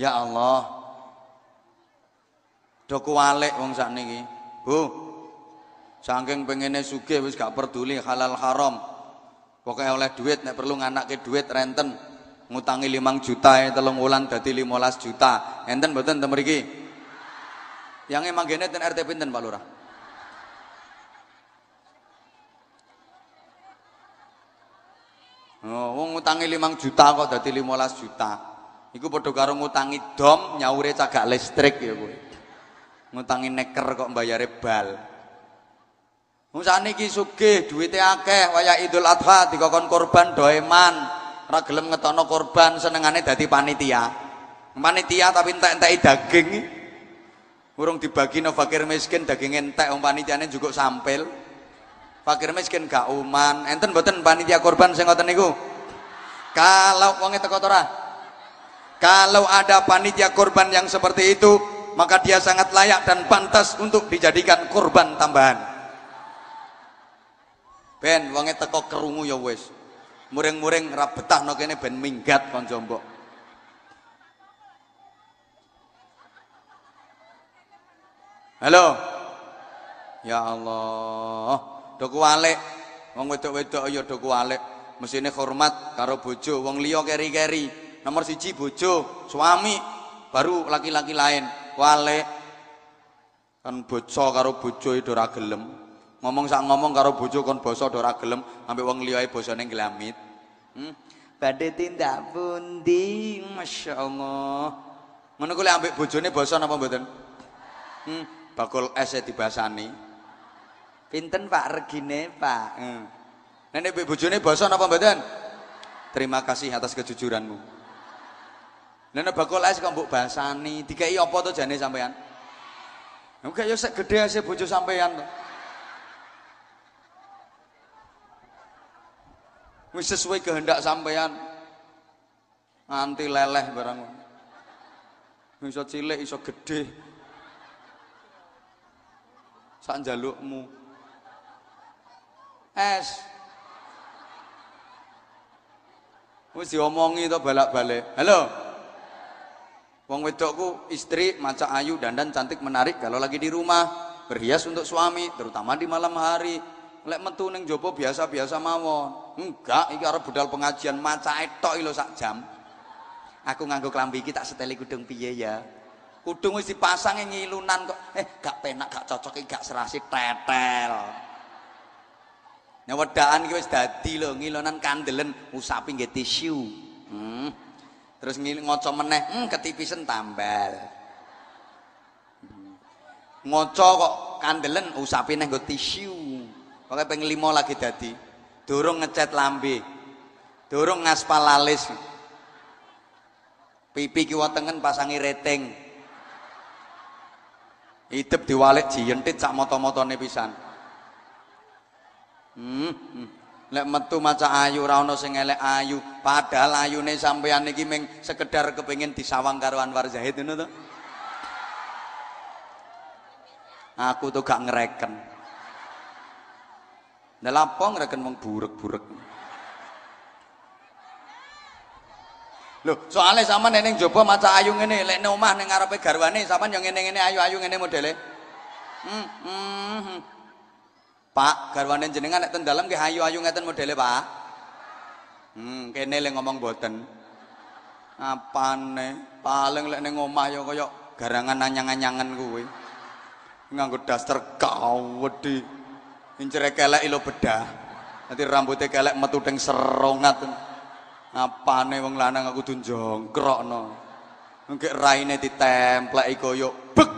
Ya Allah. Do kuwalik wong sakniki. Bu. Saking pengene sugih wis gak peduli halal haram. Pokoknya oleh duit nek perlu nganakke duit renten ngutangi 5 juta ya telung wulan dadi 15 juta. Enten mboten ten mriki? Yang emang gene ten RT pinten Pak Lurah? Oh, wong ngutangi 5 juta kok dadi 15 juta. Iku padha karo ngutangi dom nyaure cagak listrik ya kowe. Ngutangi neker kok mbayare bal. Wong sakniki sugih, duwite akeh, waya Idul Adha dikokon korban doeman. Ora gelem ngetokno korban, senengane dadi panitia. Panitia tapi entek-enteki daging. Urung dibagi no fakir miskin daging entek wong panitiane juga sampil. Fakir miskin gak uman. Enten mboten panitia korban sing ngoten niku? Kalau wonge teko ora? Kalau ada panitia korban yang seperti itu, maka dia sangat layak dan pantas untuk dijadikan korban tambahan. Ben wonge teko kerungu ya wis. Muring-muring ra betahno kene ben minggat kon jombok. Halo. Ya Allah. Do kuwalik. Wong wedok-wedok ya do kuwalik. Mesine hormat karo bojo, wong liya keri-keri. Nomor siji bojo, suami, baru laki-laki lain. Kuwalik. Kan bojo karo bojo itu ora gelem. Ngomong sak ngomong karo bojo kon basa ora gelem, ambek wong liya basane nglamit. Hmm. Badhe tindak pundi? Masyaallah. Ngono kuwi ambek bojone basa napa mboten? Hmm, bakul es e dibasani. Pinten Pak regine, Pak? Hmm. Nenek mbek bojone basa napa mboten? Terima kasih atas kejujuranmu. Nenek bakul es kok mbok basani, dikai apa to jane sampean? Enggak ya sek gedhe ase bojo sampean. Wis sesuai kehendak sampean. Nganti leleh barang. Iso cilik, iso gede. Sak njalukmu. Es. Wis diomongi to balak-balik. Halo. Wong wedokku istri maca ayu dandan cantik menarik kalau lagi di rumah berhias untuk suami terutama di malam hari. Lek metu ning jopo biasa-biasa mawon. Enggak iki arep budal pengajian maca etok lho sak jam. Aku nganggo klambi iki tak seteli kudung piye ya? Kudung wis dipasang ngilunan kok. Eh gak penak gak cocok iki gak serasi tetel. Nyewedaan iki wis dadi lho ngilunan kandelen usapi nggih tisu. Hmm. Terus ngoco meneh hmm, ketipisen tambal ngoco kok kandelen usapi neh nggo tisu Pokoknya pengen limo lagi dadi. Durung ngecat lambe. Durung ngaspal alis. Pipi kiwa tengen pasangi rating. Hidup diwalik jiyentit sak moto-motone pisan. Hmm, hmm. Lek metu maca ayu ora ana sing elek ayu, padahal ayune sampean iki ming sekedar kepengin disawang karo Anwar Zahid ngono to. Aku tuh gak ngereken. Lah lapo ngreken wong burek-burek. Lho, soalnya sama neneng coba maca ayu ngene, lek nang omah ning ngarepe garwane sampean yo ngene-ngene ayu-ayu ngene modele. Hmm, hmm, hmm. Pak, garwane jenengan nek ten dalem nggih ayu-ayu ngeten modele, Pak. Hmm, kene le ngomong boten. Apane? Paling lek ning omah yo kaya garangan anyang-anyangan kuwi. Nganggo daster kawedi. Incere kelek ilo bedah. Nanti rambutnya kelek metu teng serongat. Apane wong lanang aku tuh jongkrokno. Engke raine ditempleki koyo bek.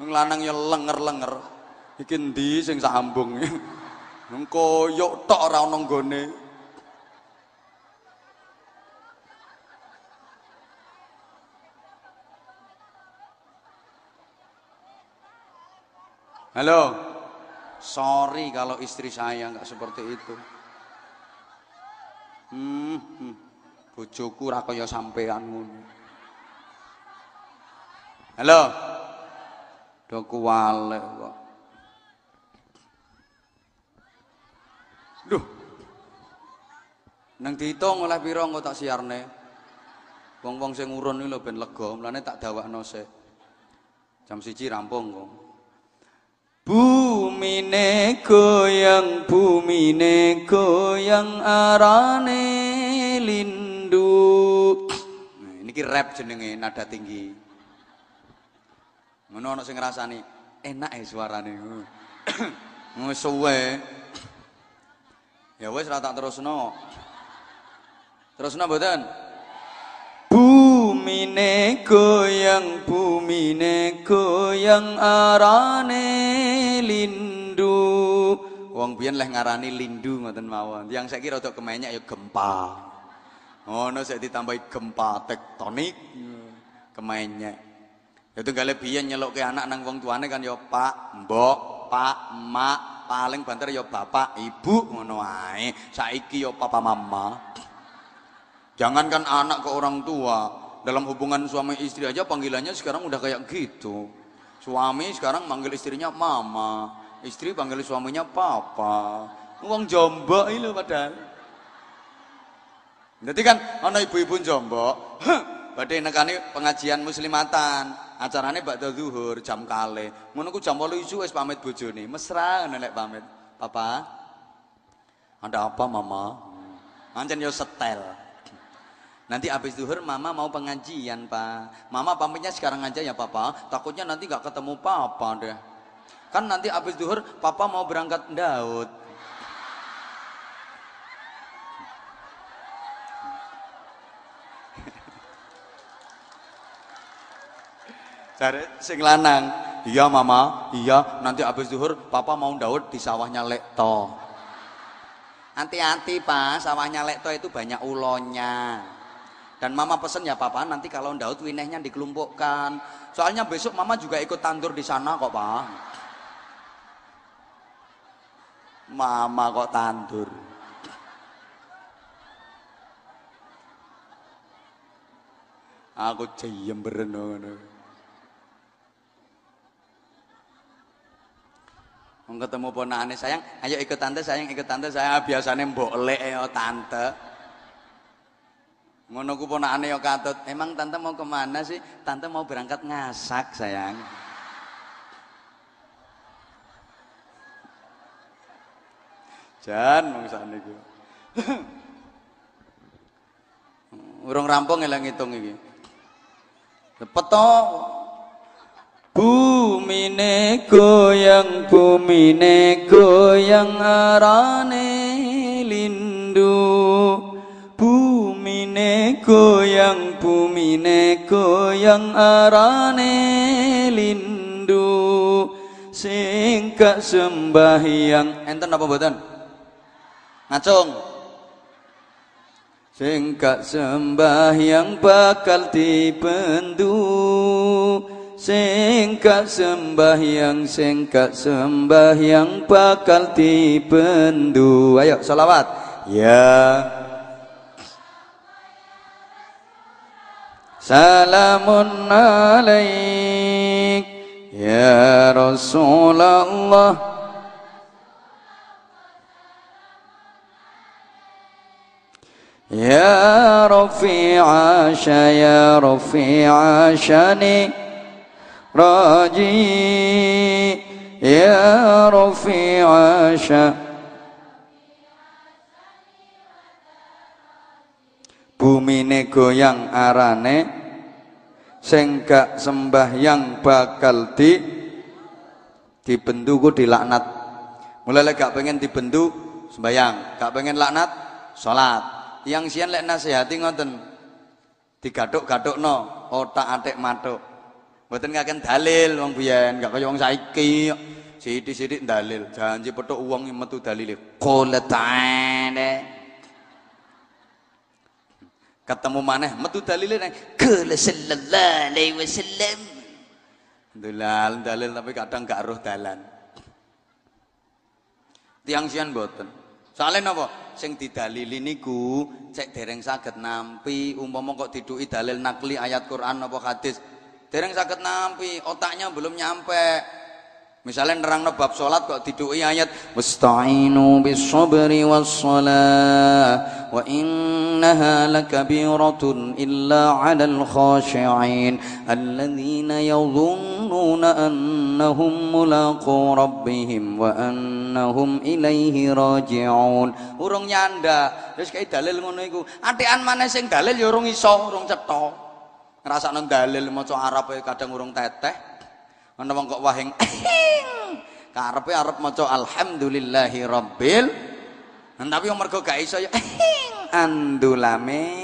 Wong lanang ya lenger-lenger. Iki ndi sing sambung. Wong koyo tok ora ana nggone. Halo. Sorry kalau istri saya nggak seperti itu. Hmm, hmm. bojoku ra kaya sampean. Halo. Do kok. Duh. Nang diitung oleh pira engko tak siarne. Wong-wong sing urun iki lho ben lega, mlane tak dawakno sik. Jam siji rampung kok. Bumine goyang, bumine goyang arane lindu. Nah, ini rap jenenge nada tinggi. Ngono ana sing ngrasani enak e suarane. Wis suwe. Ya wis ra tak terusno. Terusno mboten? Bumine goyang, bumine goyang arane lindu. Wong biyen leh ngarani lindu ngoten mawon. Yang saiki rada kemenyek ya gempa. Ngono sik ditambahi gempa tektonik. Kemenyek. Ya tunggale biyen nyelukke anak nang wong tuane kan ya Pak, Mbok, Pak, Mak, paling banter ya bapak, ibu ngono ae. Saiki ya papa mama. Jangankan anak ke orang tua, dalam hubungan suami istri aja panggilannya sekarang udah kayak gitu. Suami sekarang manggil istrinya mama, istri panggil suaminya papa. Uang jombok ini padahal. Jadi kan ana ibu-ibu jombok, badhe nekani pengajian muslimatan. Acarane bakda zuhur jam kale. Ngono jam 8 isu wis pamit bojone. Mesra ngono pamit. Papa, ada apa mama? Pancen yo setel. Nanti habis zuhur mama mau pengajian pak. Mama pamitnya sekarang aja ya papa. Takutnya nanti gak ketemu papa deh. Kan nanti habis zuhur papa mau berangkat Daud. Cari sing lanang. Iya mama, iya nanti habis zuhur papa mau Daud di sawahnya Lekto. Hati-hati pak, sawahnya Lekto itu banyak ulonya. Dan mama pesen ya papa nanti kalau Daud winehnya dikelompokkan. Soalnya besok mama juga ikut tandur di sana kok pak. Mama kok tandur. Aku jayem berenang. Ketemu ponakane sayang, ayo ikut tante sayang, ikut tante saya biasanya mbok lek ya tante. Ngono ku ponakane ya katut. Emang tante mau ke mana sih? Tante mau berangkat ngasak sayang. Jan mong niku. Urung rampung elang ngitung iki. Cepet to. Bumine goyang, bumine goyang arane lindu. Bumine goyang, bumine goyang arane lindu. Sing gak sembahyang. Enten apa mboten? Ngacung. Sing gak sembahyang bakal dibendu. Sing gak sembahyang, sing gak sembahyang bakal dibendu. Ayo salawat. Ya. Salamun alaik ya Rasulullah. Ya Rafi'a ya Rafi'a shani raji ya Rafi'a Bumine goyang arane sing gak sembahyang bakal di dibendu ku dilaknat. Mulai gak pengen dibendu sembahyang, gak pengen laknat salat. Yang sian lek nasihati ngoten digaduk-gadukno otak atik matuk. Mboten ngaken dalil wong biyen, gak kaya wong saiki. Sithik-sithik dalil, janji petuk uang metu dalile. Qul ta'ala ketemu maneh metu dalile nang qala sallallahu alaihi wasallam. Dalil dalil tapi kadang gak roh dalan. Tiang sian boten soalnya napa? Sing didalili niku cek dereng saged nampi umpama kok diduki dalil nakli ayat Quran apa hadis dereng saged nampi otaknya belum nyampe Misalnya nerangno bab salat kok diduki ayat wasta'inu bis sabri was shalah wa innaha lakabiratun illa 'alal khashi'in alladzina yadhunnuna annahum mulaqu rabbihim wa annahum ilaihi raji'un. Urung nyanda. Wis kae dalil ngono iku. Atikan maneh sing dalil ya urung iso, urung cetha. Ngrasakno dalil maca Arab kadang urung teteh. Ana wong kok wahing karepe arep maca alhamdulillahi rabbil tapi yang mergo gak iso ya andulame